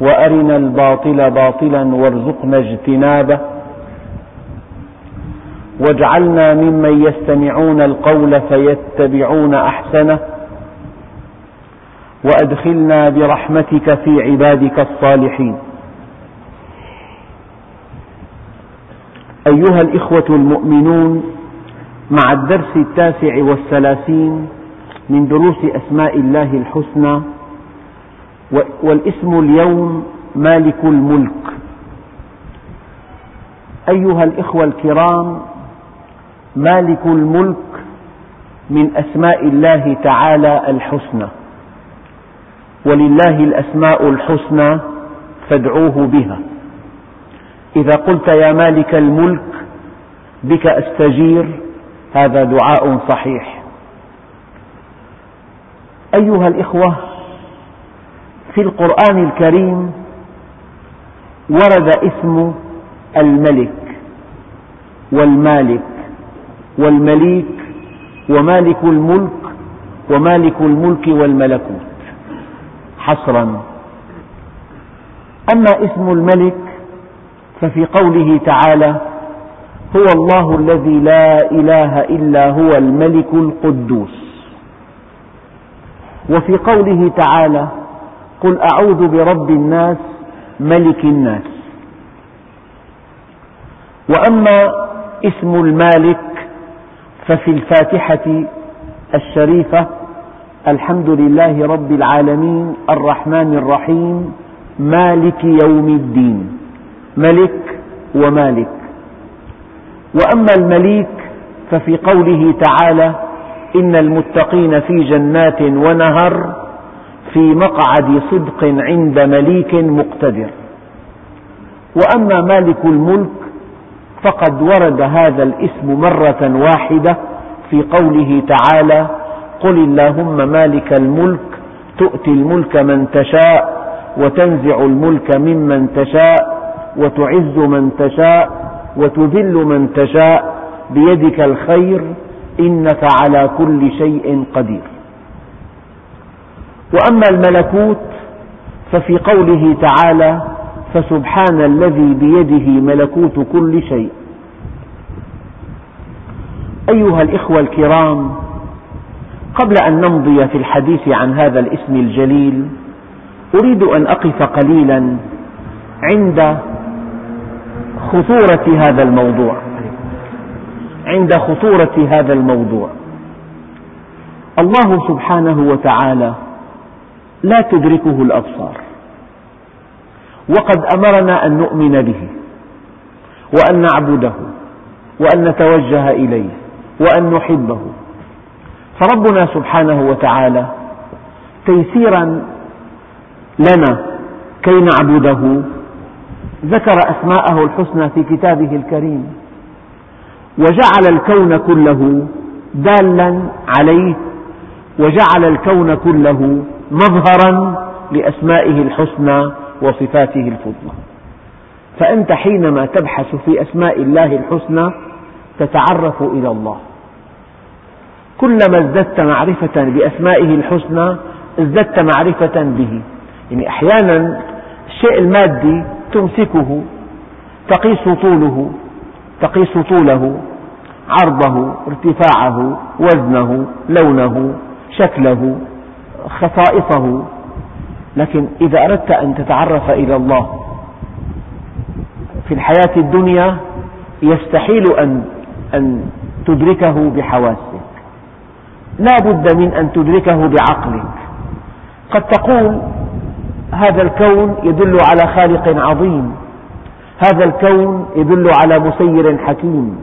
وأرنا الباطل باطلا وارزقنا اجتنابه. واجعلنا ممن يستمعون القول فيتبعون أحسنه. وأدخلنا برحمتك في عبادك الصالحين. أيها الإخوة المؤمنون مع الدرس التاسع والثلاثين من دروس أسماء الله الحسنى والاسم اليوم مالك الملك. أيها الإخوة الكرام مالك الملك من أسماء الله تعالى الحسنى. ولله الأسماء الحسنى فادعوه بها. إذا قلت يا مالك الملك بك أستجير هذا دعاء صحيح. أيها الإخوة في القرآن الكريم ورد اسم الملك والمالك والمليك ومالك الملك ومالك الملك والملكوت حصرا. أما اسم الملك ففي قوله تعالى هو الله الذي لا إله إلا هو الملك القدوس وفي قوله تعالى قل أعوذ برب الناس ملك الناس. وأما اسم المالك ففي الفاتحة الشريفة الحمد لله رب العالمين الرحمن الرحيم مالك يوم الدين. ملك ومالك. وأما المليك ففي قوله تعالى إن المتقين في جنات ونهر في مقعد صدق عند مليك مقتدر. وأما مالك الملك فقد ورد هذا الاسم مرة واحدة في قوله تعالى قل اللهم مالك الملك تؤتي الملك من تشاء وتنزع الملك ممن تشاء وتعز من تشاء وتذل من تشاء بيدك الخير إنك على كل شيء قدير. وأما الملكوت ففي قوله تعالى فسبحان الذي بيده ملكوت كل شيء. أيها الإخوة الكرام قبل أن نمضي في الحديث عن هذا الاسم الجليل أريد أن أقف قليلا عند خطورة هذا الموضوع. عند خطورة هذا الموضوع. الله سبحانه وتعالى لا تدركه الأبصار. وقد أمرنا أن نؤمن به وأن نعبده وأن نتوجه إليه وأن نحبه. فربنا سبحانه وتعالى تيسيرا لنا كي نعبده. ذكر أسماءه الحسنى في كتابه الكريم. وجعل الكون كله دالا عليه وجعل الكون كله مظهرا لأسمائه الحسنى وصفاته الفضلى. فأنت حينما تبحث في أسماء الله الحسنى تتعرف إلى الله. كلما ازددت معرفة بأسمائه الحسنى ازددت معرفة به. يعني أحيانا الشيء المادي تمسكه تقيس طوله تقيس طوله عرضه ارتفاعه وزنه لونه شكله. خصائصه. لكن إذا أردت أن تتعرف إلى الله في الحياة الدنيا يستحيل أن, أن تدركه بحواسك. لا بد من أن تدركه بعقلك. قد تقول هذا الكون يدل على خالق عظيم. هذا الكون يدل على مسير حكيم.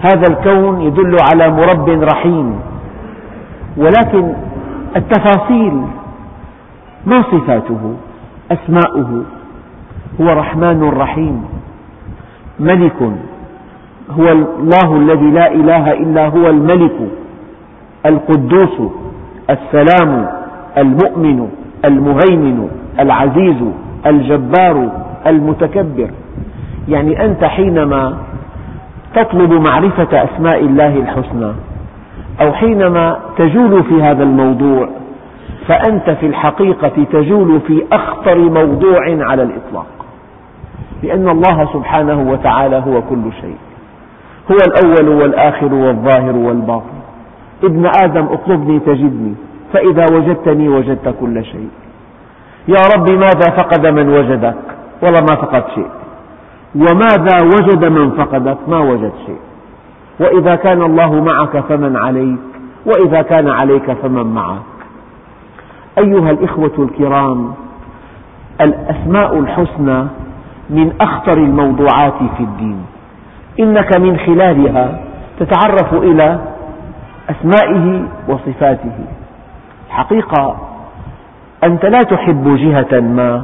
هذا الكون يدل على مرب رحيم. ولكن التفاصيل ما صفاته؟ أسماؤه. هو رحمن رحيم. ملك. هو الله الذي لا إله إلا هو الملك. القدوس. السلام. المؤمن. المهيمن. العزيز. الجبار. المتكبر. يعني أنت حينما تطلب معرفة أسماء الله الحسنى أو حينما تجول في هذا الموضوع فأنت في الحقيقة تجول في أخطر موضوع على الإطلاق. لأن الله سبحانه وتعالى هو كل شيء. هو الأول والآخر والظاهر والباطن. ابن آدم اطلبني تجدني فإذا وجدتني وجدت كل شيء. يا رب ماذا فقد من وجدك؟ والله ما فقد شيء وماذا وجد من فقدك؟ ما وجد شيء. وإذا كان الله معك فمن عليك وإذا كان عليك فمن معك. أيها الإخوة الكرام الأسماء الحسنى من أخطر الموضوعات في الدين. إنك من خلالها تتعرف إلى أسمائه وصفاته. الحقيقة أنت لا تحب جهة ما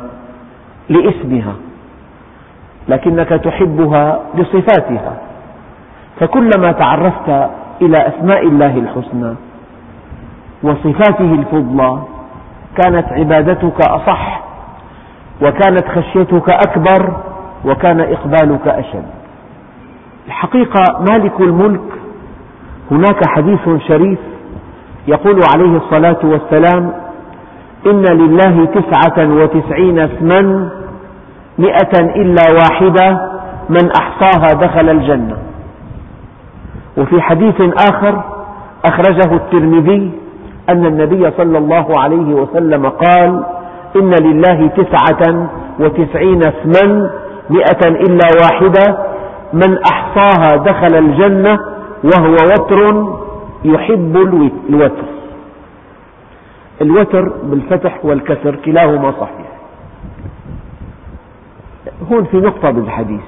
لاسمها لكنك تحبها لصفاتها. فكلما تعرفت إلى أسماء الله الحسنى وصفاته الفضلى كانت عبادتك أصح وكانت خشيتك أكبر وكان إقبالك أشد. الحقيقة مالك الملك هناك حديث شريف يقول عليه الصلاة والسلام إن لله تسعة وتسعين اسما مئة إلا واحدة من أحصاها دخل الجنة. وفي حديث آخر أخرجه الترمذي أن النبي صلى الله عليه وسلم قال إن لله تسعة وتسعين اسما مئة إلا واحدة من أحصاها دخل الجنة وهو وتر يحب الوتر. الوتر بالفتح والكسر كلاهما صحيح. هون في نقطة بالحديث.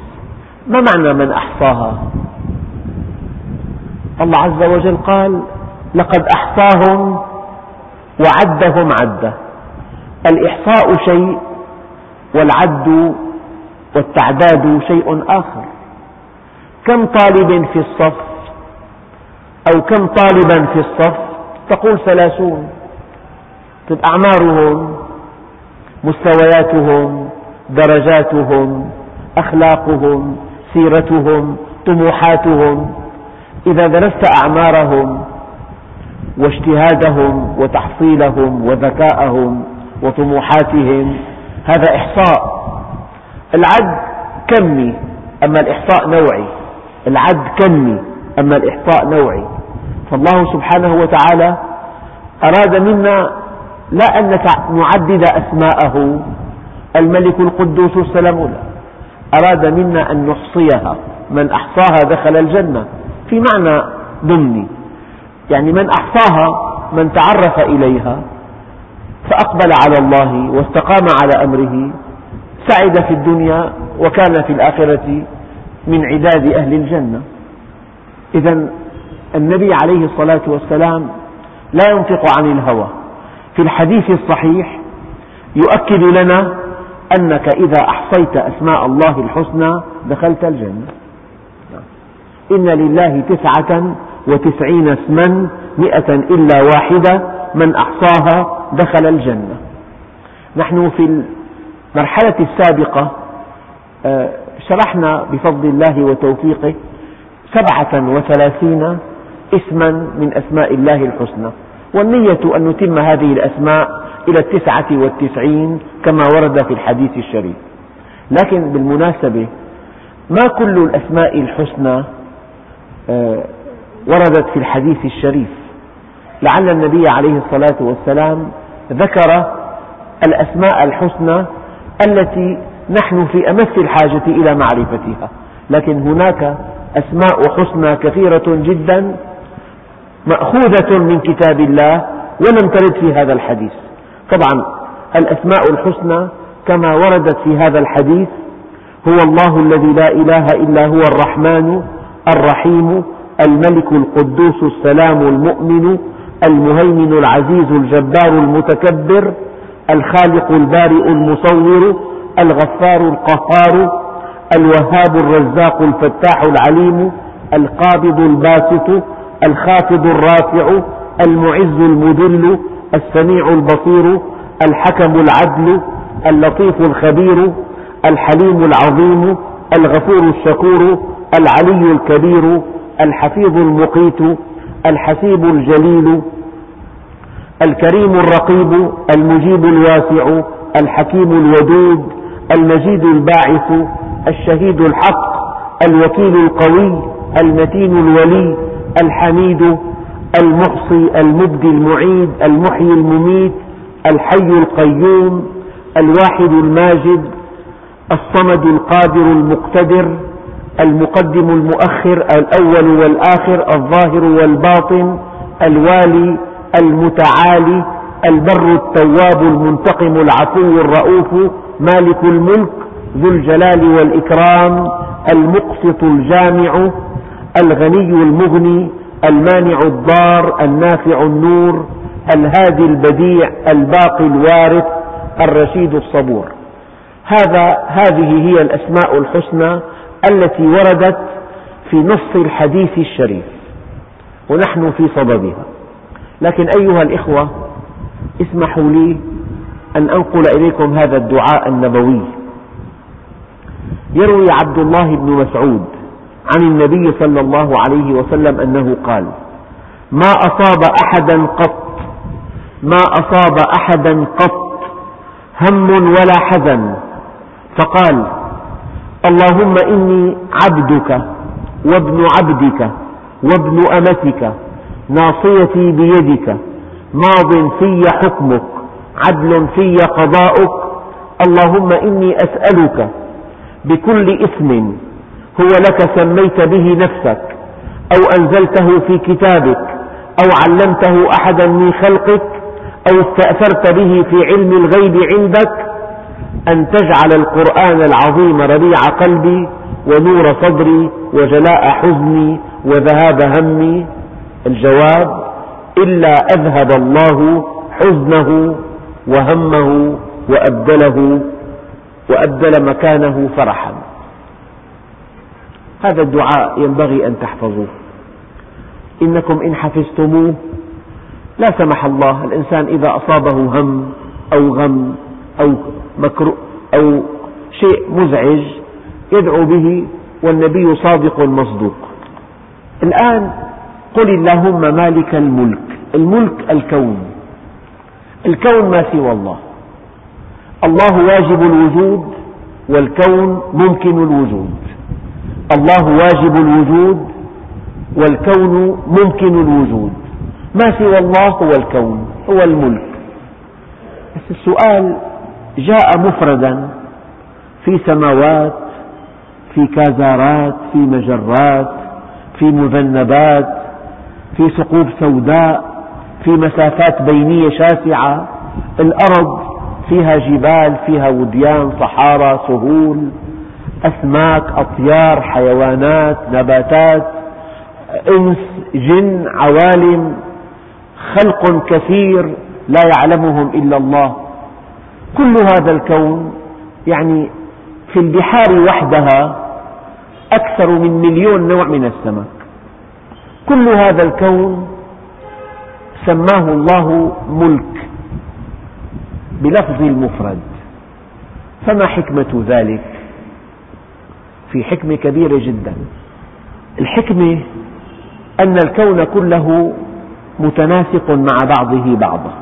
ما معنى من أحصاها؟ الله عز وجل قال لقد أحصاهم وعدهم عدا الإحصاء شيء والعد والتعداد شيء آخر. كم طالب في الصف أو كم طالبا في الصف؟ تقول ثلاثون. طيب أعمارهم مستوياتهم درجاتهم أخلاقهم سيرتهم طموحاتهم إذا درست أعمارهم واجتهادهم وتحصيلهم وذكاءهم وطموحاتهم هذا إحصاء. العد كمي أما الإحصاء نوعي. العد كمي أما الإحصاء نوعي. فالله سبحانه وتعالى أراد منا لا أن نعدد أسماءه. الملك القدوس السلام لا أراد منا أن نحصيها. من أحصاها دخل الجنة. في معنى ضمني. يعني من أحصاها من تعرف إليها فأقبل على الله واستقام على أمره سعد في الدنيا وكان في الآخرة من عداد أهل الجنة. إذا النبي عليه الصلاة والسلام لا ينطق عن الهوى. في الحديث الصحيح يؤكد لنا أنك إذا أحصيت أسماء الله الحسنى دخلت الجنة. إن لله تسعة وتسعين اسما مئة إلا واحدة من أحصاها دخل الجنة. نحن في المرحلة السابقة آه، شرحنا بفضل الله وتوفيقه سبعة وثلاثين اسما من أسماء الله الحسنى. والنية أن نتم هذه الأسماء إلى التسعة والتسعين كما ورد في الحديث الشريف. لكن بالمناسبة ما كل الأسماء الحسنى وردت في الحديث الشريف. لعل النبي عليه الصلاة والسلام ذكر الأسماء الحسنى التي نحن في أمس الحاجة إلى معرفتها. لكن هناك أسماء حسنى كثيرة جدا مأخوذة من كتاب الله ولم ترد في هذا الحديث. طبعا الأسماء الحسنى كما وردت في هذا الحديث هو الله الذي لا إله إلا هو الرحمن الرحيم الملك القدوس السلام المؤمن المهيمن العزيز الجبار المتكبر الخالق البارئ المصور الغفار القهار الوهاب الرزاق الفتاح العليم القابض الباسط الخافض الرافع المعز المذل السميع البصير الحكم العدل اللطيف الخبير الحليم العظيم الغفور الشكور العلي الكبير الحفيظ المقيت الحسيب الجليل الكريم الرقيب المجيب الواسع الحكيم الودود المجيد الباعث الشهيد الحق الوكيل القوي المتين الولي الحميد المحصي المبدي المعيد المحيي المميت الحي القيوم الواحد الماجد الصمد القادر المقتدر المقدم المؤخر الأول والآخر الظاهر والباطن الوالي المتعالي البر التواب المنتقم العفو الرؤوف مالك الملك ذو الجلال والإكرام المقسط الجامع الغني المغني المانع الضار النافع النور الهادي البديع الباقي الوارث الرشيد الصبور. هذا هذه هي الأسماء الحسنى التي وردت في نص الحديث الشريف. ونحن في صددها. لكن أيها الإخوة اسمحوا لي أن أنقل إليكم هذا الدعاء النبوي. يروي عبد الله بن مسعود عن النبي صلى الله عليه وسلم أنه قال ما أصاب أحدا قط ما أصاب أحدا قط هم ولا حزن. فقال اللهم إني عبدك وابن عبدك وابن أمتك ناصيتي بيدك ماض في حكمك عدل في قضاؤك اللهم إني أسألك بكل اسم هو لك سميت به نفسك أو أنزلته في كتابك أو علمته أحدا من خلقك أو استأثرت به في علم الغيب عندك أن تجعل القرآن العظيم ربيع قلبي ونور صدري وجلاء حزني وذهاب همي. الجواب إلا أذهب الله حزنه وهمه وأبدله وأبدل مكانه فرحا. هذا الدعاء ينبغي أن تحفظوه. إنكم إن حفظتموه لا سمح الله. الإنسان إذا أصابه هم أو غم أو مكروه أو شيء مزعج يدعو به والنبي صادق مصدوق. الآن قل اللهم مالك الملك الملك الكون. الكون ما سوى الله. الله واجب الوجود والكون ممكن الوجود. الله واجب الوجود والكون ممكن الوجود. ما سوى الله هو الكون هو الملك. بس السؤال جاء مفردا في سماوات في كازارات في مجرات في مذنبات في ثقوب سوداء في مسافات بينية شاسعة. الأرض فيها جبال فيها وديان صحارى سهول أسماك أطيار حيوانات نباتات إنس جن عوالم خلق كثير لا يعلمهم إلا الله. كل هذا الكون يعني في البحار وحدها أكثر من مليون نوع من السمك. كل هذا الكون سماه الله ملك بلفظ المفرد. فما حكمة ذلك؟ في حكمة كبيرة جدا. الحكمة أن الكون كله متناسق مع بعضه بعضا.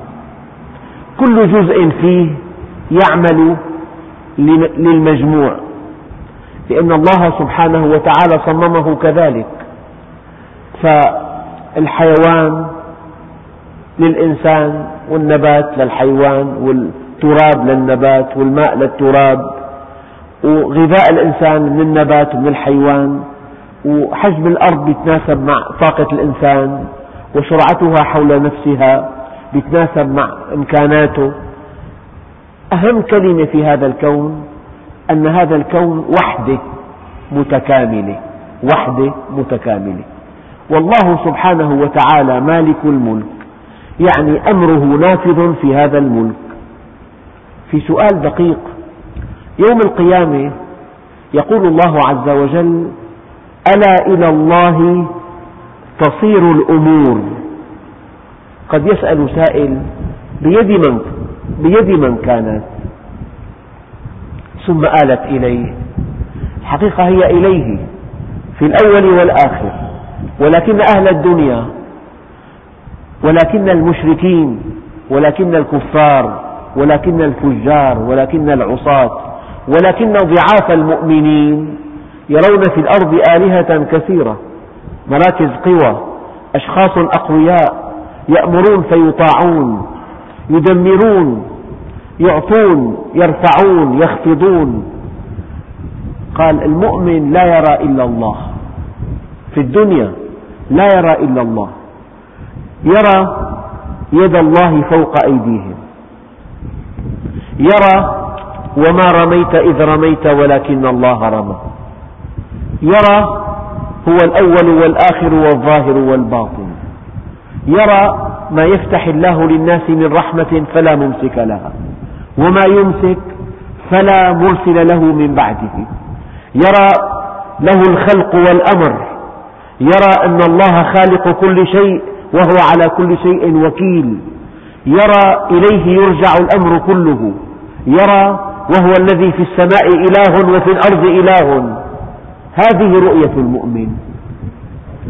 كل جزء فيه يعمل للمجموع. لأن الله سبحانه وتعالى صممه كذلك. فالحيوان للإنسان والنبات للحيوان والتراب للنبات والماء للتراب وغذاء الإنسان من النبات ومن الحيوان وحجم الأرض يتناسب مع طاقة الإنسان وسرعتها حول نفسها يتناسب مع إمكاناته. أهم كلمة في هذا الكون أن هذا الكون وحدة متكاملة وحدة متكاملة. والله سبحانه وتعالى مالك الملك يعني أمره نافذ في هذا الملك. في سؤال دقيق يوم القيامة يقول الله عز وجل ألا إلى الله تصير الأمور. قد يسأل سائل بيد من, بيد من كانت ثم آلت إليه. الحقيقة هي إليه في الأول والآخر. ولكن أهل الدنيا ولكن المشركين ولكن الكفار ولكن الفجار ولكن العصاة ولكن ضعاف المؤمنين يرون في الأرض آلهة كثيرة مراكز قوى أشخاص أقوياء يأمرون فيطاعون. يدمرون يعطون يرفعون يخفضون. قال المؤمن لا يرى إلا الله. في الدنيا لا يرى إلا الله. يرى يد الله فوق أيديهم. يرى وما رميت إذ رميت ولكن الله رمى. يرى هو الأول والآخر والظاهر والباطن. يرى ما يفتح الله للناس من رحمة فلا ممسك لها. وما يمسك فلا مرسل له من بعده. يرى له الخلق والأمر. يرى أن الله خالق كل شيء وهو على كل شيء وكيل. يرى إليه يرجع الأمر كله. يرى وهو الذي في السماء إله وفي الأرض إله. هذه رؤية المؤمن.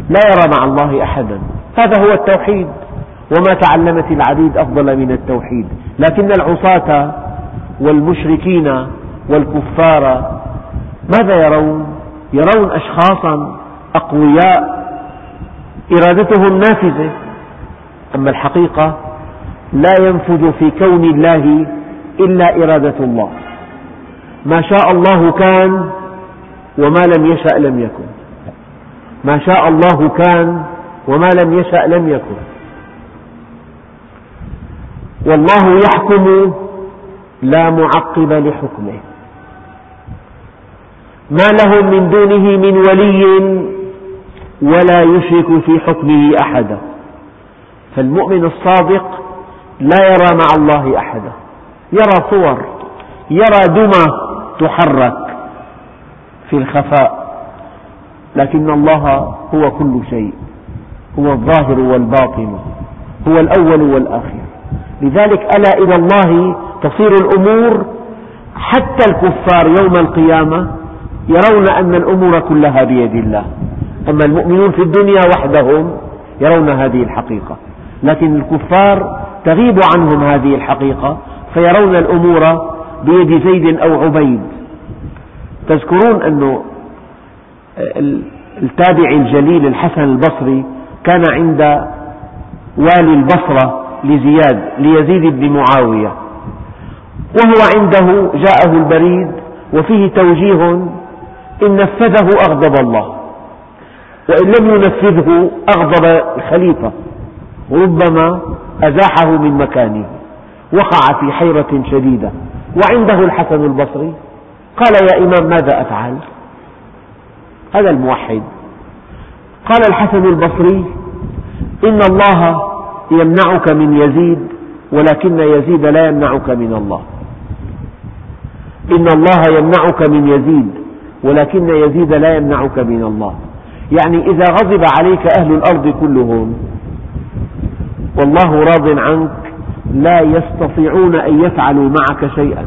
لا يرى مع الله أحدا. هذا هو التوحيد. وما تعلمت العبيد أفضل من التوحيد. لكن العصاة والمشركين والكفار ماذا يرون؟ يرون أشخاصا أقوياء إرادتهم نافذة. أما الحقيقة لا ينفذ في كون الله إلا إرادة الله. ما شاء الله كان وما لم يشأ لم يكن. ما شاء الله كان وما لم يشأ لم يكن. والله يحكم لا معقب لحكمه. ما لهم من دونه من ولي ولا يشرك في حكمه أحدا. فالمؤمن الصادق لا يرى مع الله أحدا. يرى صور يرى دمى تحرك في الخفاء. لكن الله هو كل شيء هو الظاهر والباطن هو الأول والآخر. لذلك ألا إلى الله تصير الأمور حتى الكفار يوم القيامة يرون أن الأمور كلها بيد الله. أما المؤمنون في الدنيا وحدهم يرون هذه الحقيقة. لكن الكفار تغيب عنهم هذه الحقيقة فيرون الأمور بيد زيد أو عبيد. تذكرون أن التابع الجليل الحسن البصري كان عند والي البصرة لزياد ليزيد بن معاوية. وهو عنده جاءه البريد وفيه توجيه إن نفذه أغضب الله. وإن لم ينفذه أغضب الخليفة. ربما أزاحه من مكانه. وقع في حيرة شديدة. وعنده الحسن البصري. قال يا إمام ماذا أفعل؟ هذا الموحد. قال الحسن البصري إن الله يمنعك من يزيد ولكن يزيد لا يمنعك من الله. إن الله يمنعك من يزيد ولكن يزيد لا يمنعك من الله. يعني إذا غضب عليك أهل الأرض كلهم والله راض عنك لا يستطيعون أن يفعلوا معك شيئا.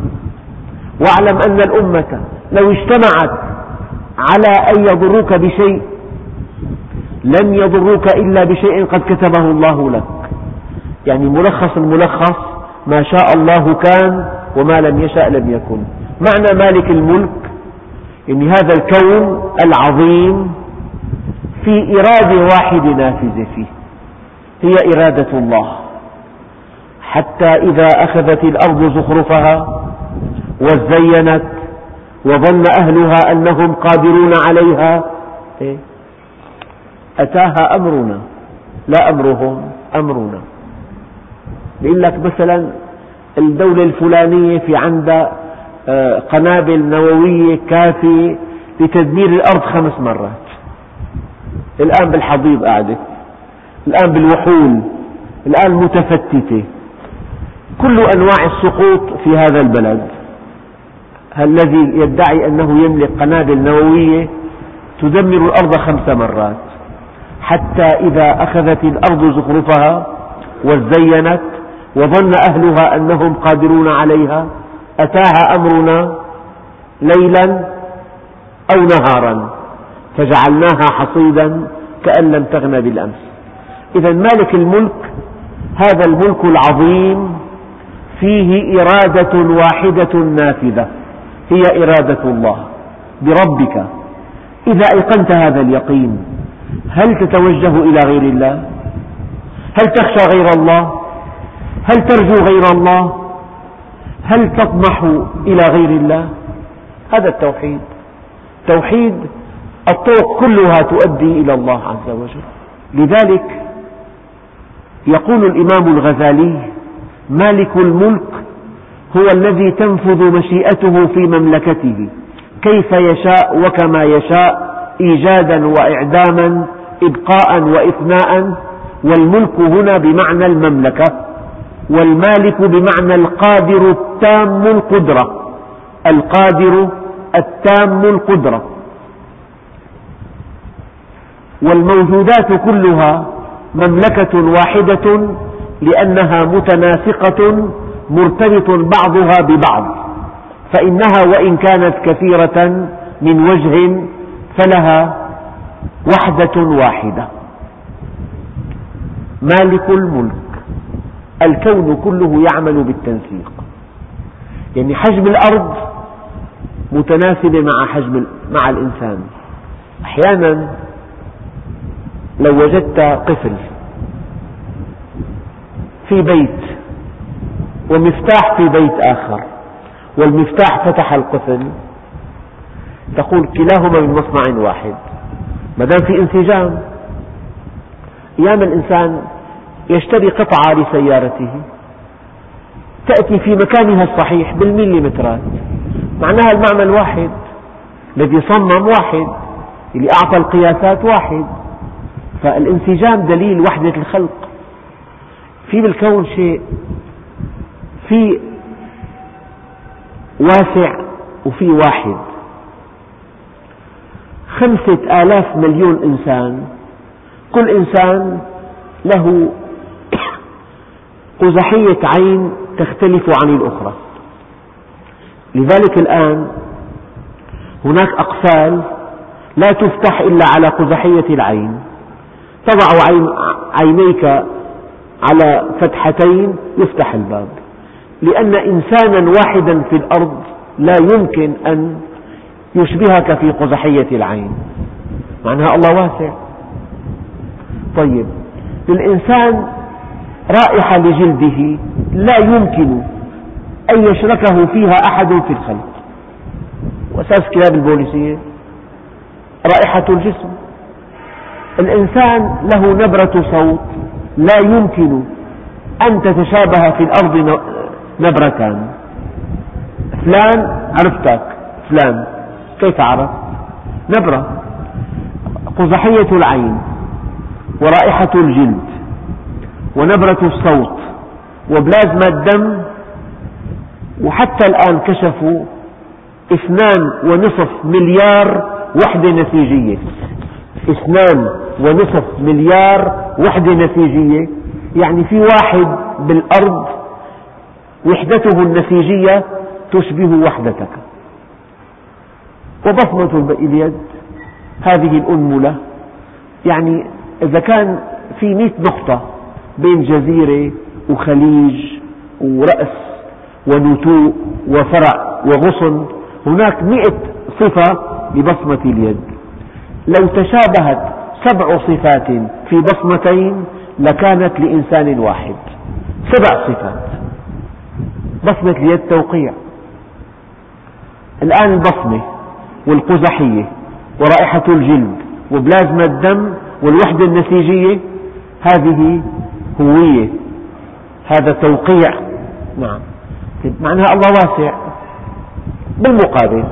واعلم أن الأمة لو اجتمعت على أن يضروك بشيء لن يضروك إلا بشيء قد كتبه الله لك. يعني ملخص الملخص ما شاء الله كان وما لم يشأ لم يكن. معنى مالك الملك إن هذا الكون العظيم في إرادة واحدة نافذة فيه هي إرادة الله. حتى إذا أخذت الأرض زخرفها وزينت وظن أهلها أنهم قادرون عليها إيه؟ أتاها أمرنا لا أمرهم أمرنا. يقول لك مثلا الدولة الفلانية في عندها آه، قنابل نووية كافية لتدمير الأرض خمس مرات. الآن بالحضيض قاعدة الآن بالوحول الآن متفتتة. كل أنواع السقوط في هذا البلد. الذي يدعي أنه يملك قنابل نووية تدمر الأرض خمس مرات. حتى إذا أخذت الأرض زخرفها وزينت وظن أهلها أنهم قادرون عليها أتاها أمرنا ليلا أو نهارا فجعلناها حصيدا كأن لم تغن بالأمس إذا مالك الملك هذا الملك العظيم فيه إرادة واحدة نافذة هي إرادة الله بربك إذا أيقنت هذا اليقين هل تتوجه إلى غير الله؟ هل تخشى غير الله؟ هل ترجو غير الله؟ هل تطمح إلى غير الله؟ هذا التوحيد. توحيد الطرق كلها تؤدي إلى الله عز وجل. لذلك يقول الإمام الغزالي مالك الملك هو الذي تنفذ مشيئته في مملكته. كيف يشاء وكما يشاء إيجادا وإعداما إبقاء وإفناء والملك هنا بمعنى المملكة. والمالك بمعنى القادر التام القدرة. القادر التام القدرة. والموجودات كلها مملكة واحدة لأنها متناسقة مرتبط بعضها ببعض. فإنها وإن كانت كثيرة من وجه فلها وحدة واحدة. مالك الملك. الكون كله يعمل بالتنسيق. يعني حجم الأرض متناسبة مع حجم مع الإنسان. أحيانا لو وجدت قفل في بيت ومفتاح في بيت آخر والمفتاح فتح القفل تقول كلاهما من مصنع واحد. ما دام في انسجام أيام الإنسان يشتري قطعة لسيارته تأتي في مكانها الصحيح بالمليمترات. معناها المعمل واحد الذي صمم واحد اللي أعطى القياسات واحد. فالانسجام دليل وحدة الخلق. في بالكون شيء في واسع وفي واحد. خمسة آلاف مليون إنسان كل إنسان له قزحية عين تختلف عن الأخرى. لذلك الآن هناك أقفال لا تفتح إلا على قزحية العين. تضع عين عينيك على فتحتين يفتح الباب. لأن إنسانا واحدا في الأرض لا يمكن أن يشبهك في قزحية العين. معناها الله واسع. طيب للإنسان رائحة لجلده لا يمكن أن يشركه فيها أحد في الخلق. وأساس كلاب البوليسية رائحة الجسم. الإنسان له نبرة صوت لا يمكن أن تتشابه في الأرض نبرتان. فلان عرفتك. فلان كيف عرف نبرة. قزحية العين ورائحة الجلد. ونبرة الصوت وبلازما الدم وحتى الآن كشفوا اثنان ونصف مليار وحدة نسيجية. اثنان ونصف مليار وحدة نسيجية. يعني في واحد بالأرض وحدته النسيجية تشبه وحدتك. وبصمة اليد هذه الأنملة. يعني إذا كان في مئة نقطة بين جزيرة وخليج ورأس ونتوء وفرع وغصن. هناك مئة صفة لبصمة اليد. لو تشابهت سبع صفات في بصمتين لكانت لإنسان واحد. سبع صفات. بصمة اليد توقيع. الآن البصمة والقزحية ورائحة الجلد وبلازما الدم والوحدة النسيجية هذه هوية هذا توقيع. نعم. معناها الله واسع. بالمقابل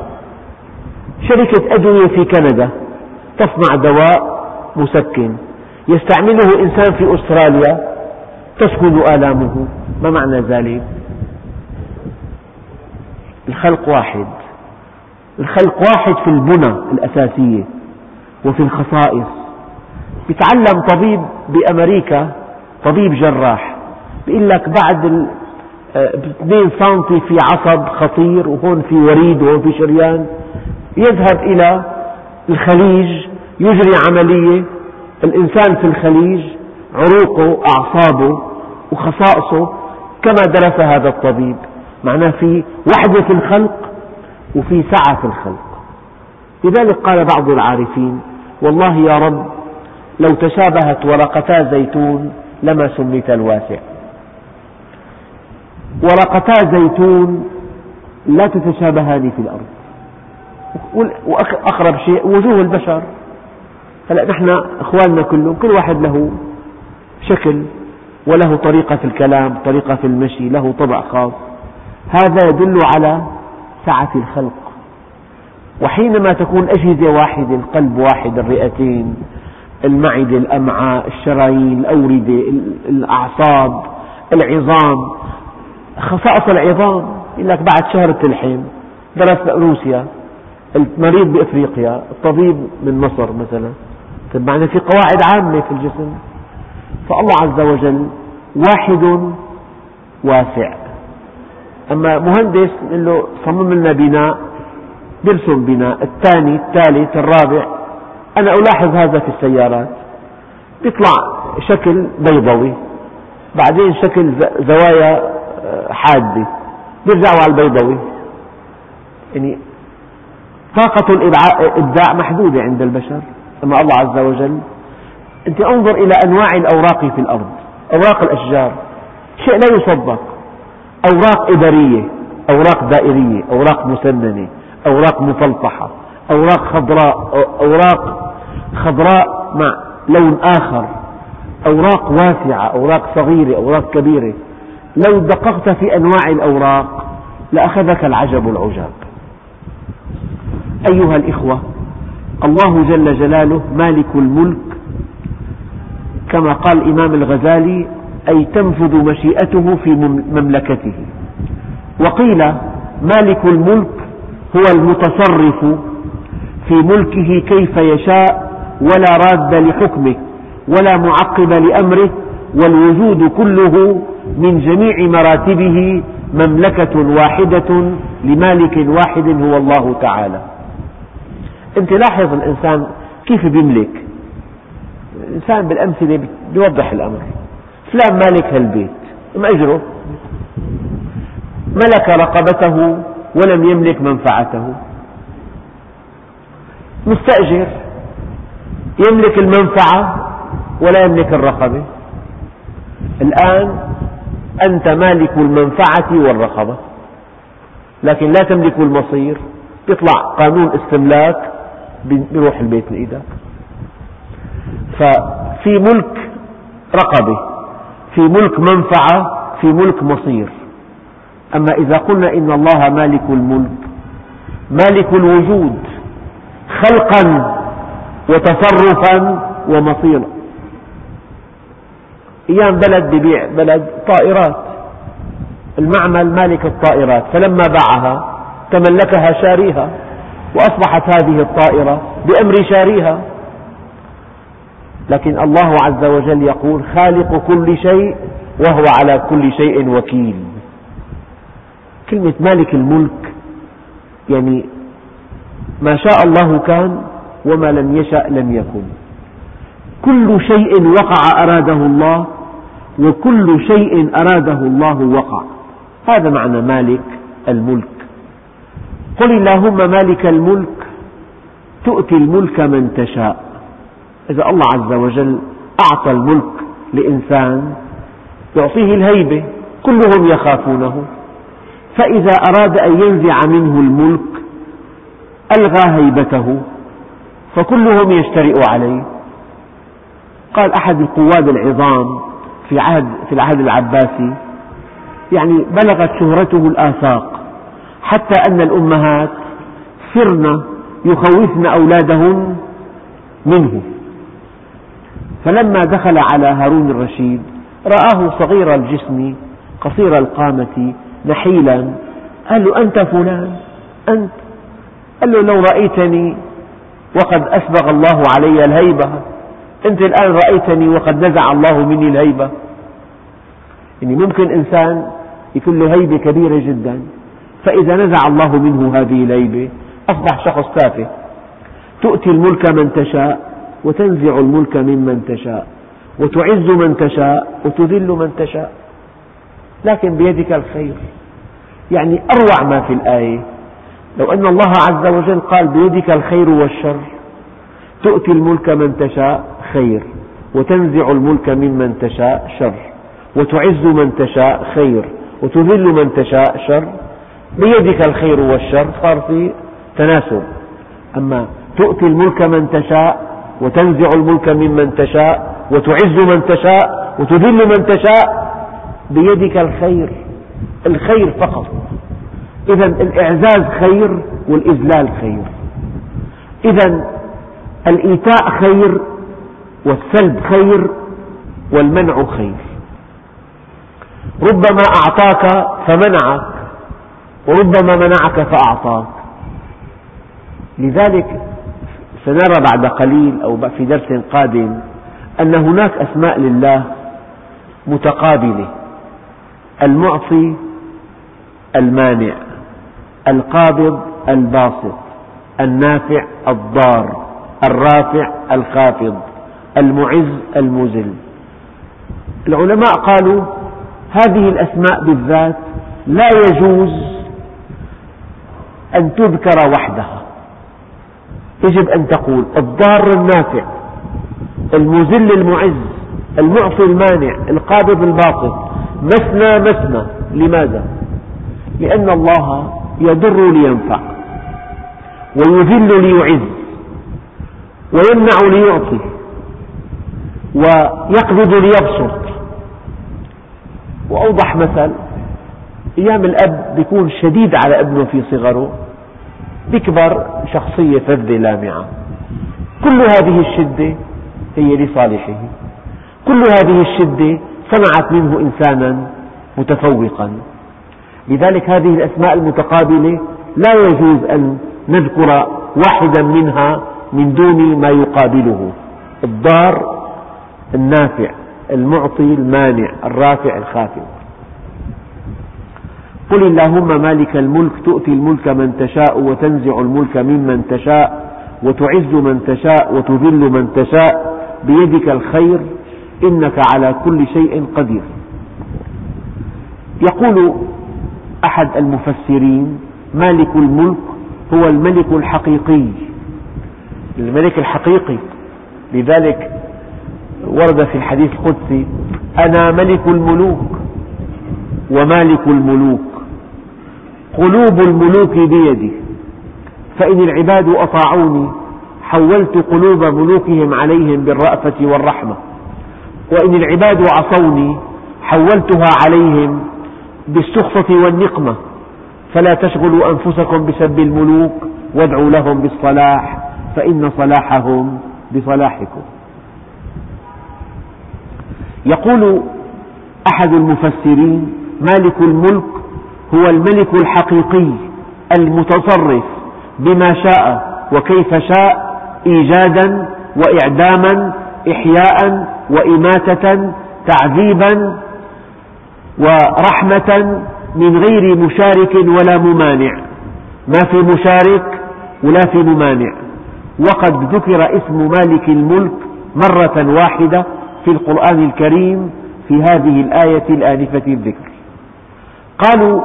شركة أدوية في كندا تصنع دواء مسكن. يستعمله إنسان في أستراليا تسكن آلامه. ما معنى ذلك؟ الخلق واحد. الخلق واحد في البنى الأساسية وفي الخصائص. يتعلم طبيب بأمريكا طبيب جراح بيقول لك بعد 2 سنتي في عصب خطير وهون في وريد وهون في شريان يذهب إلى الخليج يجري عملية. الإنسان في الخليج عروقه أعصابه وخصائصه كما درس هذا الطبيب. معناه في وحدة في الخلق وفي سعة في الخلق. لذلك قال بعض العارفين والله يا رب لو تشابهت ورقتا زيتون لما سميت الواسع. ورقتا زيتون لا تتشابهان في الأرض. وأقرب شيء وجوه البشر. هلا نحن إخواننا كلهم كل واحد له شكل وله طريقة في الكلام طريقة في المشي له طبع خاص. هذا يدل على سعة الخلق. وحينما تكون أجهزة واحدة القلب واحد الرئتين المعدة الأمعاء الشرايين الأوردة الأعصاب العظام. خصائص العظام. يقول لك بعد شهر تلحم درس روسيا المريض بإفريقيا الطبيب من مصر مثلا. طيب معنى في قواعد عامة في الجسم. فالله عز وجل واحد واسع. أما مهندس يقول له صمم لنا بناء يرسم بناء. الثاني الثالث الرابع. أنا ألاحظ هذا في السيارات. يطلع شكل بيضوي بعدين شكل زوايا آه، حادة. بيرجعوا على البيضوي. يعني طاقة الإبداع محدودة عند البشر أما الله عز وجل. أنت انظر إلى أنواع الأوراق في الأرض. أوراق الأشجار. شيء لا يصدق. أوراق إبرية أوراق دائرية أوراق مسننة أوراق مفلطحة. أوراق خضراء أوراق خضراء مع لون آخر. أوراق واسعة أوراق صغيرة أوراق كبيرة. لو دققت في أنواع الأوراق لأخذك العجب العجاب أيها الإخوة الله جل جلاله مالك الملك كما قال الإمام الغزالي أي تنفذ مشيئته في مملكته. وقيل مالك الملك هو المتصرف في ملكه كيف يشاء ولا راد لحكمه ولا معقب لأمره والوجود كله من جميع مراتبه مملكة واحدة لمالك واحد هو الله تعالى. أنت لاحظ الإنسان كيف بيملك؟ الإنسان بالأمثلة بيوضح الأمر. فلان مالك هالبيت مأجره ملك رقبته ولم يملك منفعته. مستأجر. يملك المنفعة ولا يملك الرقبة. الآن أنت مالك المنفعة والرقبة لكن لا تملك المصير. يطلع قانون استملاك بيروح البيت من إيدك ففي ملك رقبة في ملك منفعة في ملك مصير. أما إذا قلنا إن الله مالك الملك مالك الوجود خلقا وتصرفا ومصيرا. أيام بلد ببيع بلد طائرات. المعمل مالك الطائرات. فلما باعها تملكها شاريها وأصبحت هذه الطائرة بأمر شاريها. لكن الله عز وجل يقول خالق كل شيء وهو على كل شيء وكيل. كلمة مالك الملك يعني ما شاء الله كان وما لم يشأ لم يكن. كل شيء وقع أراده الله وكل شيء أراده الله وقع. هذا معنى مالك الملك. قل اللهم مالك الملك تؤتي الملك من تشاء. إذا الله عز وجل أعطى الملك لإنسان يعطيه الهيبة كلهم يخافونه. فإذا أراد أن ينزع منه الملك ألغى هيبته فكلهم يجترئ عليه. قال أحد القواد العظام في عهد في العهد العباسي يعني بلغت شهرته الآفاق حتى أن الأمهات صرن يخوفن أولادهن منه. فلما دخل على هارون الرشيد رآه صغير الجسم قصير القامة نحيلا قال له أنت فلان أنت قال له لو رأيتني وقد أسبغ الله علي الهيبة أنت الآن رأيتني وقد نزع الله مني الهيبة. يعني ممكن إنسان يكون له هيبة كبيرة جدا فإذا نزع الله منه هذه الهيبة أصبح شخص تافه. تؤتي الملك من تشاء وتنزع الملك ممن تشاء وتعز من تشاء وتذل من تشاء. لكن بيدك الخير. يعني أروع ما في الآية لو أن الله عز وجل قال بيدك الخير والشر تؤتي الملك من تشاء خير وتنزع الملك ممن تشاء شر وتعز من تشاء خير وتذل من تشاء شر. بيدك الخير والشر صار في تناسب. أما تؤتي الملك من تشاء وتنزع الملك ممن تشاء وتعز من تشاء وتذل من تشاء بيدك الخير الخير فقط. إذا الإعزاز خير والإذلال خير. إذا الإيتاء خير والسلب خير والمنع خير. ربما أعطاك فمنعك وربما منعك فأعطاك. لذلك سنرى بعد قليل أو في درس قادم أن هناك أسماء لله متقابلة المعطي المانع. القابض الباسط النافع الضار الرافع الخافض المعز المذل. العلماء قالوا هذه الأسماء بالذات لا يجوز أن تذكر وحدها. يجب أن تقول الضار النافع المذل المعز المعطي المانع القابض الباسط. مثنى مثنى لماذا؟ لأن الله يضر لينفع ويذل ليعز ويمنع ليعطي ويقبض ليبسط. وأوضح مثل أيام الأب يكون شديد على ابنه في صغره بكبر شخصية فذة لامعة. كل هذه الشدة هي لصالحه. كل هذه الشدة صنعت منه إنسانا متفوقا. لذلك هذه الأسماء المتقابلة لا يجوز أن نذكر واحدا منها من دون ما يقابله. الضار النافع المعطي المانع الرافع الخافض قل اللهم مالك الملك تؤتي الملك من تشاء وتنزع الملك ممن تشاء وتعز من تشاء وتذل من تشاء. بيدك الخير إنك على كل شيء قدير. يقول أحد المفسرين مالك الملك هو الملك الحقيقي. الملك الحقيقي. لذلك ورد في الحديث القدسي أنا ملك الملوك ومالك الملوك. قلوب الملوك بيدي. فإن العباد أطاعوني حولت قلوب ملوكهم عليهم بالرأفة والرحمة. وإن العباد عصوني حولتها عليهم بالسخطة والنقمة فلا تشغلوا أنفسكم بسب الملوك وادعوا لهم بالصلاح فإن صلاحهم بصلاحكم. يقول أحد المفسرين مالك الملك هو الملك الحقيقي المتصرف بما شاء وكيف شاء إيجادا وإعداما إحياء وإماتة تعذيبا ورحمة من غير مشارك ولا ممانع. ما في مشارك ولا في ممانع. وقد ذكر اسم مالك الملك مرة واحدة في القرآن الكريم في هذه الآية الآنفة الذكر. قالوا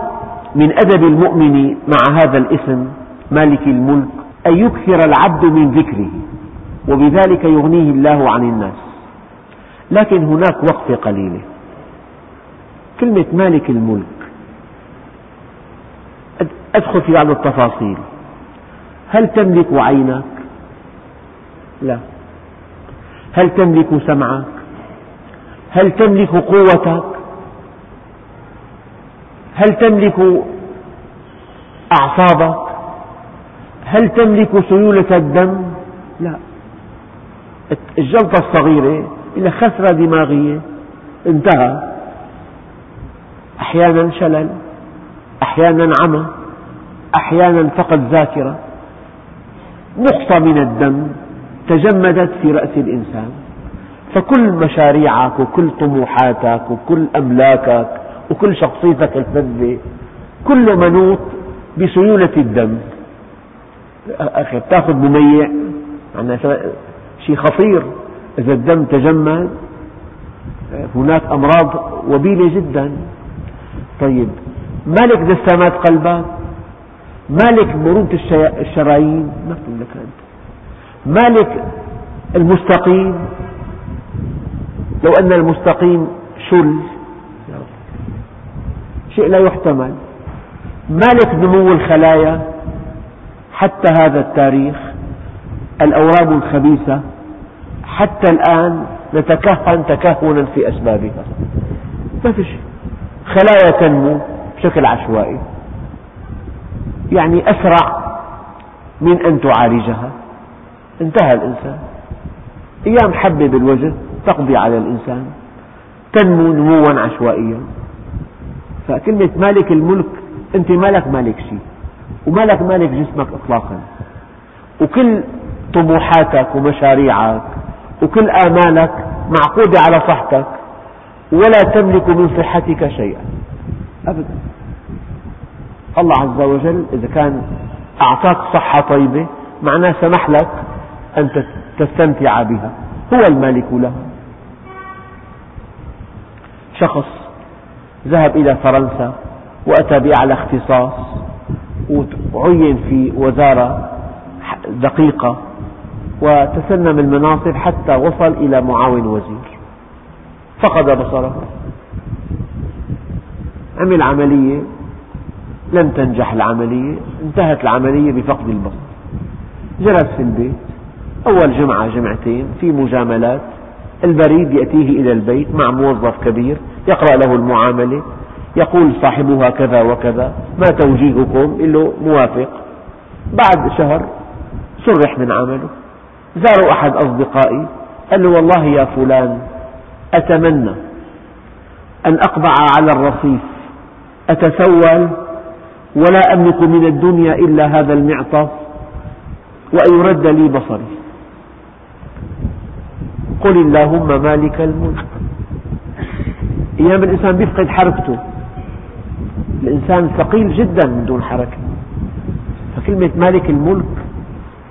من أدب المؤمن مع هذا الاسم مالك الملك أن يكثر العبد من ذكره وبذلك يغنيه الله عن الناس. لكن هناك وقفة قليلة كلمة مالك الملك أدخل في بعض التفاصيل هل تملك عينك؟ لا هل تملك سمعك؟ هل تملك قوتك؟ هل تملك أعصابك؟ هل تملك سيولة الدم؟ لا الجلطة الصغيرة إلى خسرة دماغية انتهى أحيانا شلل أحيانا عمى أحيانا فقد ذاكرة. نقطة من الدم تجمدت في رأس الإنسان. فكل مشاريعك وكل طموحاتك وكل أملاكك وكل شخصيتك الفذة كله منوط بسيولة الدم. أخي تأخذ مميع شيء خطير إذا الدم تجمد هناك أمراض وبيلة جدا. طيب. مالك دسامات قلبك مالك مرونة الشرايين؟ ما بتملك أنت. مالك المستقيم؟ لو أن المستقيم شل. شيء لا يحتمل. مالك نمو الخلايا؟ حتى هذا التاريخ الأورام الخبيثة حتى الآن نتكهن تكهنا في أسبابها. ما في شيء. خلايا تنمو بشكل عشوائي. يعني أسرع من أن تعالجها. انتهى الإنسان. أيام حبة بالوجه تقضي على الإنسان. تنمو نموا عشوائيا. فكلمة مالك الملك أنت مالك مالك شيء. ومالك مالك جسمك إطلاقا. وكل طموحاتك ومشاريعك وكل آمالك معقودة على صحتك. ولا تملك من صحتك شيئا. أبدا. الله عز وجل إذا كان أعطاك صحة طيبة معناه سمح لك أن تستمتع بها. هو المالك لها شخص ذهب إلى فرنسا وأتى بأعلى اختصاص وعين في وزارة دقيقة وتسنم المناصب حتى وصل إلى معاون وزير. فقد بصره. عمل عملية لم تنجح العملية انتهت العملية بفقد البصر. جلس في البيت أول جمعة جمعتين في مجاملات. البريد يأتيه إلى البيت مع موظف كبير يقرأ له المعاملة يقول صاحبها كذا وكذا ما توجيهكم؟ له موافق. بعد شهر صرح من عمله. زاروا أحد أصدقائي قال له والله يا فلان أتمنى أن أقبع على الرصيف أتسول ولا أملك من الدنيا إلا هذا المعطف وأن يرد لي بصري. قل اللهم مالك الملك. أيام الإنسان بيفقد حركته. الإنسان ثقيل جدا من دون حركة. فكلمة مالك الملك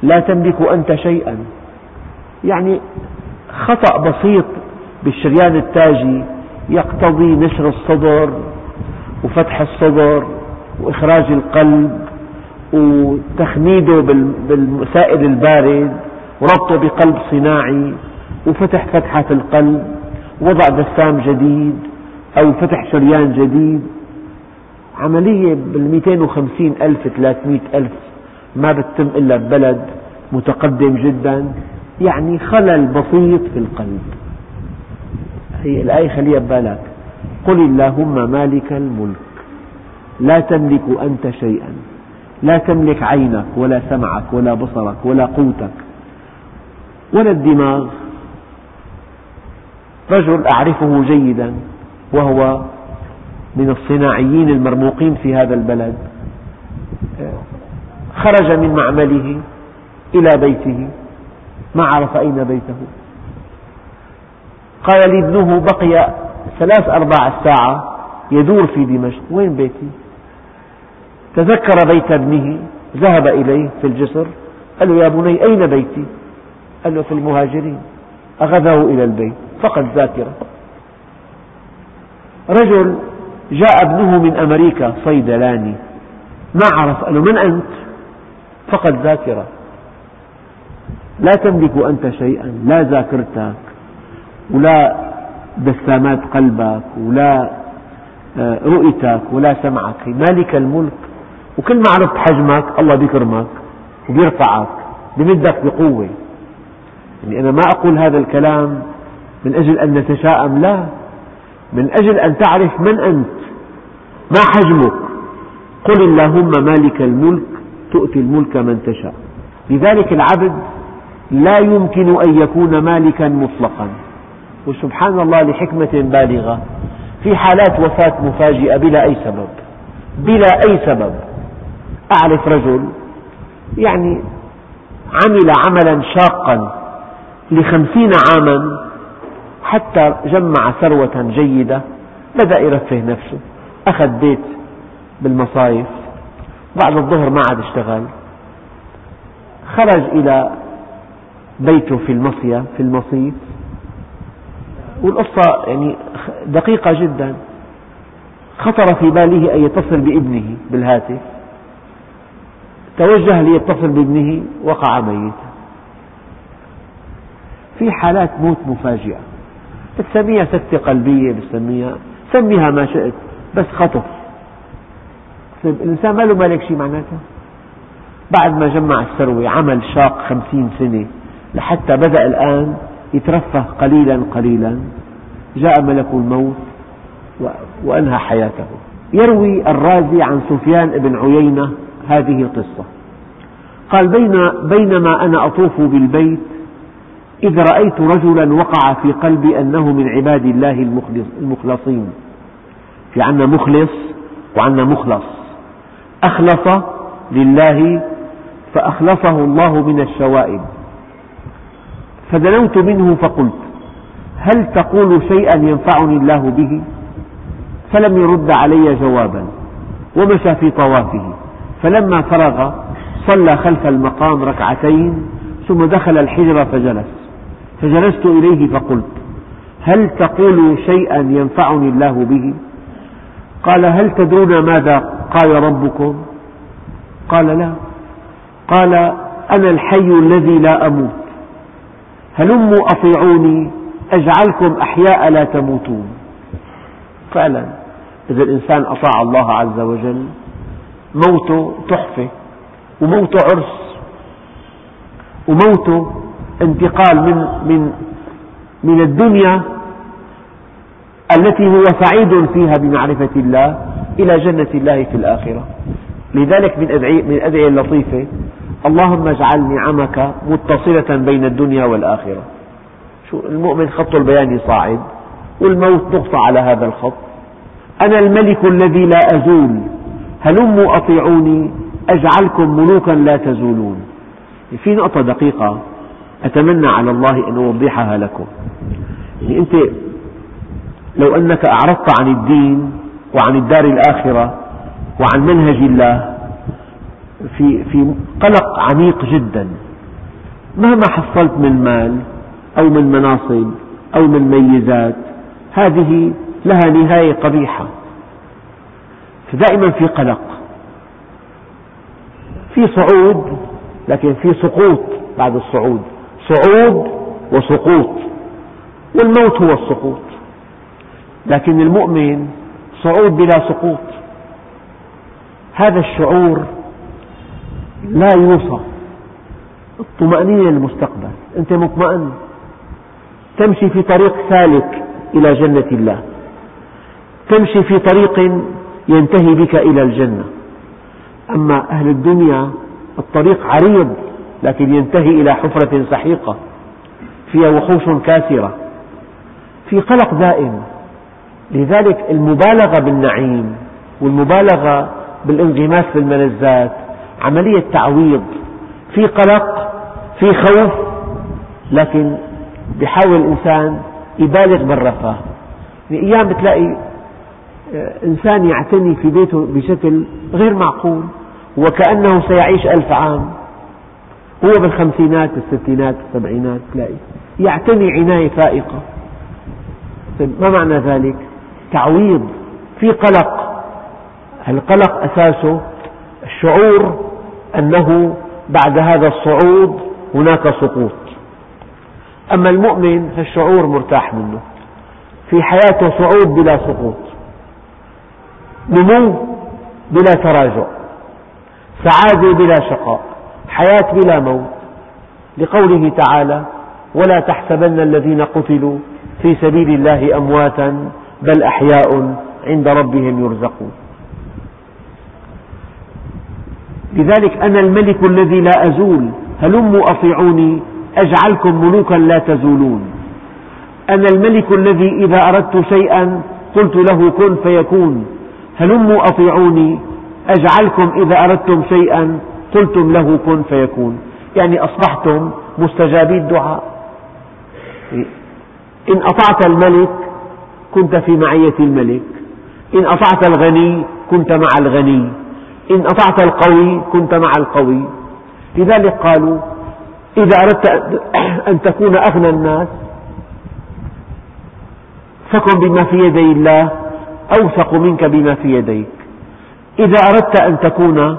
لا تملك أنت شيئا. يعني خطأ بسيط بالشريان التاجي يقتضي نشر الصدر وفتح الصدر وإخراج القلب وتخميده بالسائل البارد وربطه بقلب صناعي وفتح فتحة القلب وضع دسام جديد أو فتح شريان جديد. عملية بالمئتين وخمسين ألف ثلاثمئة ألف ما بتتم إلا ببلد متقدم جدا يعني خلل بسيط في القلب. هي الآية خليها ببالك. قل اللهم مالك الملك. لا تملك أنت شيئا. لا تملك عينك ولا سمعك ولا بصرك ولا قوتك ولا الدماغ. رجل أعرفه جيدا وهو من الصناعيين المرموقين في هذا البلد. خرج من معمله إلى بيته. ما عرف أين بيته؟ قال لي ابنه بقي ثلاث أرباع الساعة يدور في دمشق. وين بيتي؟ تذكر بيت ابنه ذهب إليه في الجسر قال له يا بني أين بيتي؟ قال له في المهاجرين. أخذه إلى البيت فقد ذاكرة. رجل جاء ابنه من أمريكا صيدلاني. ما عرف؟ قال له من أنت؟ فقد ذاكرة. لا تملك أنت شيئا لا ذاكرتك. ولا دسامات قلبك ولا آه، رؤيتك ولا سمعك. مالك الملك. وكل ما عرفت حجمك الله بيكرمك وبيرفعك بمدك بقوة. يعني أنا ما أقول هذا الكلام من أجل أن نتشاءم لا. من أجل أن تعرف من أنت ما حجمك. قل اللهم مالك الملك تؤتي الملك من تشاء. لذلك العبد لا يمكن أن يكون مالكا مطلقا. وسبحان الله لحكمة بالغة. في حالات وفاة مفاجئة بلا أي سبب. بلا أي سبب. أعرف رجل يعني عمل عملا شاقا لخمسين عاما حتى جمع ثروة جيدة بدأ يرفه نفسه أخذ بيت بالمصايف بعد الظهر ما عاد اشتغل. خرج إلى بيته في المصيف في المصيف. والقصة يعني دقيقة جدا. خطر في باله أن يتصل بابنه بالهاتف. توجه ليتصل بابنه وقع ميتا. في حالات موت مفاجئة. بتسميها سكتة قلبية بتسميها سميها ما شئت بس خطف. طيب الإنسان ما له مالك شيء معناته بعد ما جمع الثروة عمل شاق خمسين سنة لحتى بدأ الآن يترفه قليلا قليلا جاء ملك الموت وأنهى حياته. يروي الرازي عن سفيان بن عيينة هذه القصة. قال بين بينما أنا أطوف بالبيت إذ رأيت رجلا وقع في قلبي أنه من عباد الله المخلصين في عنا مخلص وعنا مخلص. أخلص لله فأخلصه الله من الشوائب. فدنوت منه فقلت هل تقول شيئا ينفعني الله به؟ فلم يرد علي جوابا ومشى في طوافه. فلما فرغ صلى خلف المقام ركعتين ثم دخل الحجر فجلس. فجلست إليه فقلت هل تقول شيئا ينفعني الله به؟ قال هل تدرون ماذا قال ربكم؟ قال لا. قال أنا الحي الذي لا أموت. هلموا أطيعوني أجعلكم أحياء لا تموتون. فعلا إذا الإنسان أطاع الله عز وجل موته تحفة وموته عرس وموته انتقال من من من الدنيا التي هو سعيد فيها بمعرفة الله إلى جنة الله في الآخرة. لذلك من الأدعية اللطيفة اللهم اجعل نعمك متصلة بين الدنيا والآخرة. شو المؤمن خط البيان صاعد والموت نقطة على هذا الخط. أنا الملك الذي لا أزول. هلموا أطيعوني؟ أجعلكم ملوكا لا تزولون. في نقطة دقيقة أتمنى على الله أن أوضحها لكم. يعني أنت لو أنك أعرضت عن الدين وعن الدار الآخرة وعن منهج الله في في قلق عميق جدا. مهما حصلت من مال أو من مناصب أو من ميزات هذه لها نهاية قبيحة. فدائما في قلق في صعود لكن في سقوط بعد الصعود. صعود وسقوط والموت هو السقوط. لكن المؤمن صعود بلا سقوط. هذا الشعور لا يوصف الطمأنينة للمستقبل. أنت مطمئن؟ تمشي في طريق سالك إلى جنة الله. تمشي في طريق ينتهي بك إلى الجنة. أما أهل الدنيا الطريق عريض لكن ينتهي إلى حفرة سحيقة. فيها وحوش كاسرة. في قلق دائم. لذلك المبالغة بالنعيم والمبالغة بالانغماس في الملذات عملية تعويض في قلق في خوف لكن بيحاول الإنسان يبالغ بالرفاه. يعني أيام بتلاقي آه، إنسان يعتني في بيته بشكل غير معقول وكأنه سيعيش ألف عام. هو بالخمسينات بالستينات بالسبعينات تلاقي يعتني عناية فائقة. طيب ما معنى ذلك؟ تعويض في قلق. القلق أساسه الشعور أنه بعد هذا الصعود هناك سقوط. أما المؤمن فالشعور مرتاح منه. في حياته صعود بلا سقوط. نمو بلا تراجع. سعادة بلا شقاء. حياة بلا موت. لقوله تعالى ولا تحسبن الذين قتلوا في سبيل الله أمواتا بل أحياء عند ربهم يرزقون. لذلك أنا الملك الذي لا أزول. هلموا أطيعوني أجعلكم ملوكا لا تزولون. أنا الملك الذي إذا أردت شيئا قلت له كن فيكون. هلموا أطيعوني أجعلكم إذا أردتم شيئا قلتم له كن فيكون. يعني أصبحتم مستجابي الدعاء. إن أطعت الملك كنت في معية الملك. إن أطعت الغني كنت مع الغني. إن أطعت القوي كنت مع القوي. لذلك قالوا إذا أردت أن تكون أغنى الناس فكن بما في يدي الله أوثق منك بما في يديك. إذا أردت أن تكون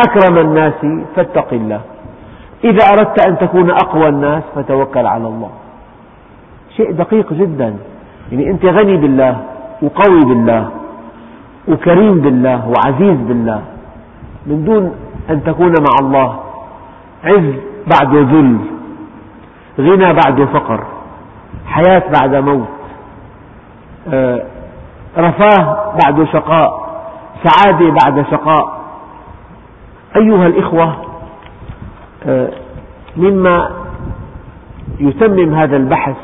أكرم الناس فاتق الله. إذا أردت أن تكون أقوى الناس فتوكل على الله. شيء دقيق جدا. يعني أنت غني بالله وقوي بالله. وكريم بالله وعزيز بالله من دون أن تكون مع الله عز بعد ذل غنى بعد فقر حياة بعد موت آه، رفاه بعد شقاء سعادة بعد شقاء. أيها الإخوة آه، مما يتمم هذا البحث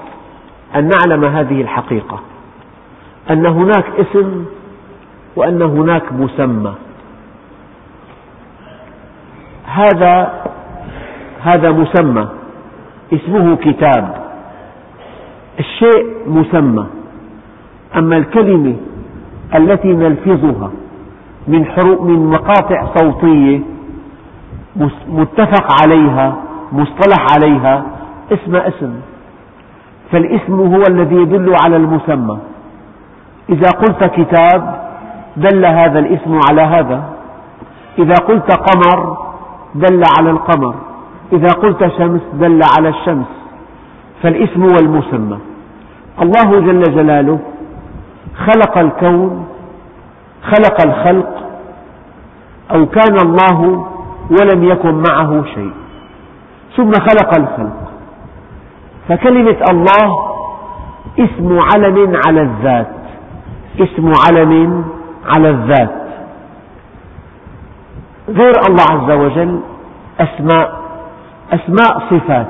أن نعلم هذه الحقيقة أن هناك اسم وأن هناك مسمى. هذا هذا مسمى. اسمه كتاب. الشيء مسمى. أما الكلمة التي نلفظها من حروف من مقاطع صوتية متفق عليها مصطلح عليها اسم اسم. فالاسم هو الذي يدل على المسمى. إذا قلت كتاب دل هذا الاسم على هذا. إذا قلت قمر دل على القمر. إذا قلت شمس دل على الشمس. فالاسم والمسمى. الله جل جلاله خلق الكون خلق الخلق أو كان الله ولم يكن معه شيء. ثم خلق الخلق. فكلمة الله اسم علم على الذات اسم علم على الذات. غير الله عز وجل أسماء أسماء صفات.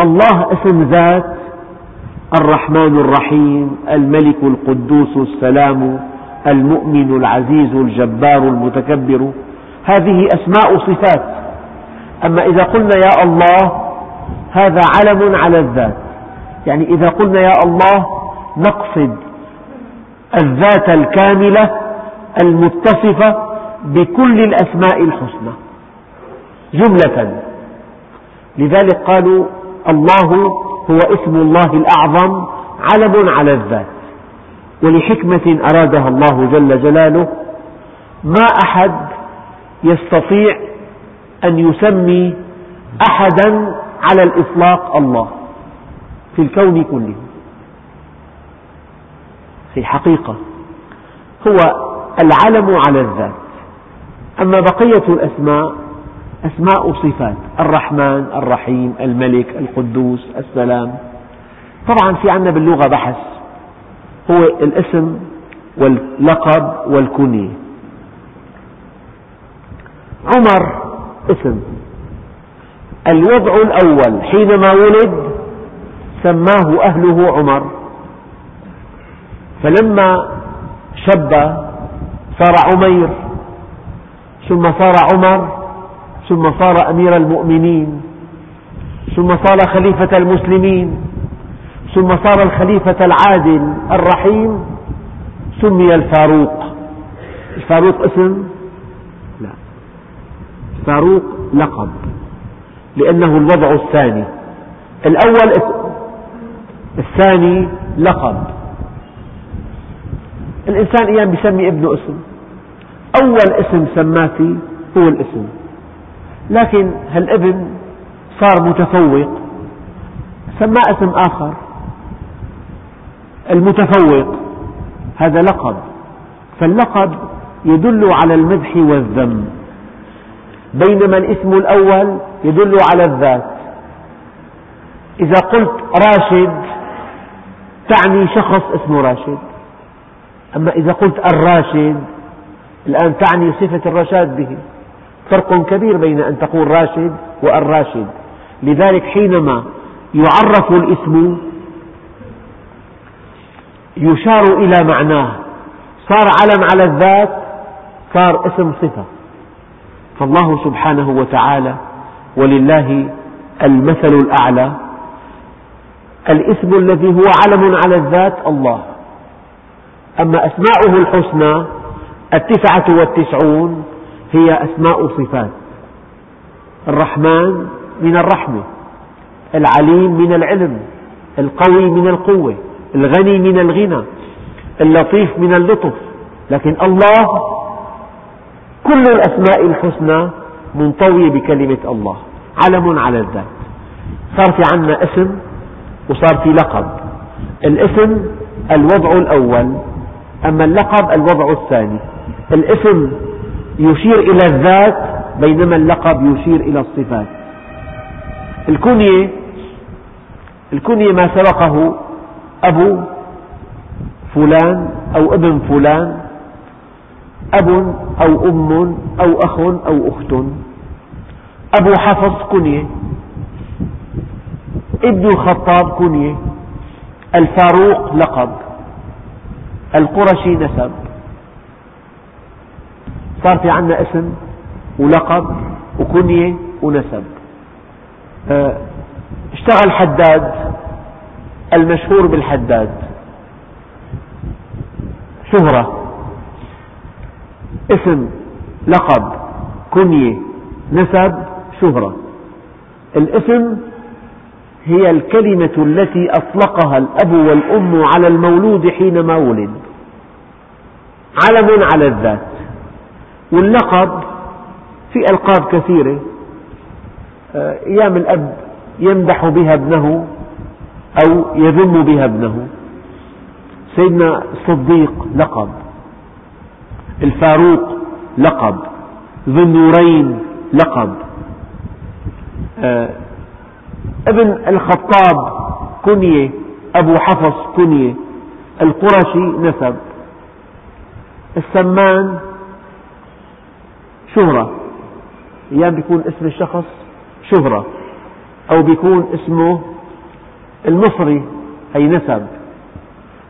الله اسم ذات الرحمن الرحيم الملك القدوس السلام المؤمن العزيز الجبار المتكبر. هذه أسماء صفات. أما إذا قلنا يا الله هذا علم على الذات. يعني إذا قلنا يا الله نقصد الذات الكاملة المتصفة بكل الأسماء الحسنى. جملة. لذلك قالوا الله هو اسم الله الأعظم علم على الذات. ولحكمة أرادها الله جل جلاله ما أحد يستطيع أن يسمي أحدا على الإطلاق الله في الكون كله. في حقيقة هو العلم على الذات. أما بقية الأسماء أسماء صفات الرحمن الرحيم الملك القدوس السلام. طبعا في عندنا باللغة بحث هو الاسم واللقب والكنية. عمر اسم. الوضع الأول حينما ولد سماه أهله عمر. فلما شب صار عمير ثم صار عمر ثم صار أمير المؤمنين ثم صار خليفة المسلمين ثم صار الخليفة العادل الرحيم سمي الفاروق. الفاروق اسم؟ لا. الفاروق لقب لأنه الوضع الثاني. الأول اسم الثاني لقب. الإنسان أيام يسمي ابنه اسم. أول اسم سماه فيه هو الاسم. لكن هالابن صار متفوق. سماه اسم آخر. المتفوق. هذا لقب. فاللقب يدل على المدح والذم. بينما الاسم الأول يدل على الذات. إذا قلت راشد تعني شخص اسمه راشد. أما إذا قلت الراشد الآن تعني صفة الرشاد به. فرق كبير بين أن تقول راشد والراشد. لذلك حينما يعرف الاسم يشار إلى معناه. صار علم على الذات صار اسم صفة. فالله سبحانه وتعالى ولله المثل الأعلى. الاسم الذي هو علم على الذات الله. أما أسماؤه الحسنى التسعة والتسعون هي أسماء صفات. الرحمن من الرحمة العليم من العلم القوي من القوة الغني من الغنى اللطيف من اللطف. لكن الله كل الأسماء الحسنى منطوية بكلمة الله علم على الذات. صار في عنا اسم وصار في لقب. الاسم الوضع الأول. أما اللقب الوضع الثاني. الاسم يشير إلى الذات بينما اللقب يشير إلى الصفات. الكنية الكنية ما سبقه أبو فلان أو ابن فلان أب أو أم أو أخ أو أخت. أبو حفص كنية ابن الخطاب كنية الفاروق لقب. القرشي نسب. صار في عنا اسم ولقب وكنية ونسب. آه، اشتغل حداد المشهور بالحداد. شهرة. اسم لقب كنية نسب شهرة. الاسم هي الكلمة التي أطلقها الأب والأم على المولود حينما ولد. علم على الذات. واللقب في ألقاب كثيرة. آه، أيام الأب يمدح بها ابنه أو يذم بها ابنه. سيدنا الصديق لقب. الفاروق لقب. ذو النورين لقب. آه، ابن الخطاب كنية أبو حفص كنية. القرشي نسب. السمان شهرة. أيام بيكون اسم الشخص شهرة. أو بيكون اسمه المصري أي نسب.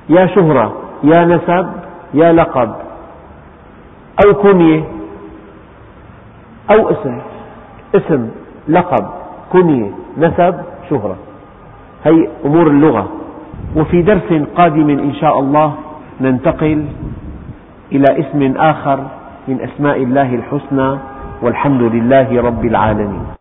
يا شهرة يا نسب يا لقب. أو كنية. أو اسم اسم لقب كنية نسب شهرة. هي أمور اللغة. وفي درس قادم إن شاء الله ننتقل إلى اسم آخر من أسماء الله الحسنى والحمد لله رب العالمين.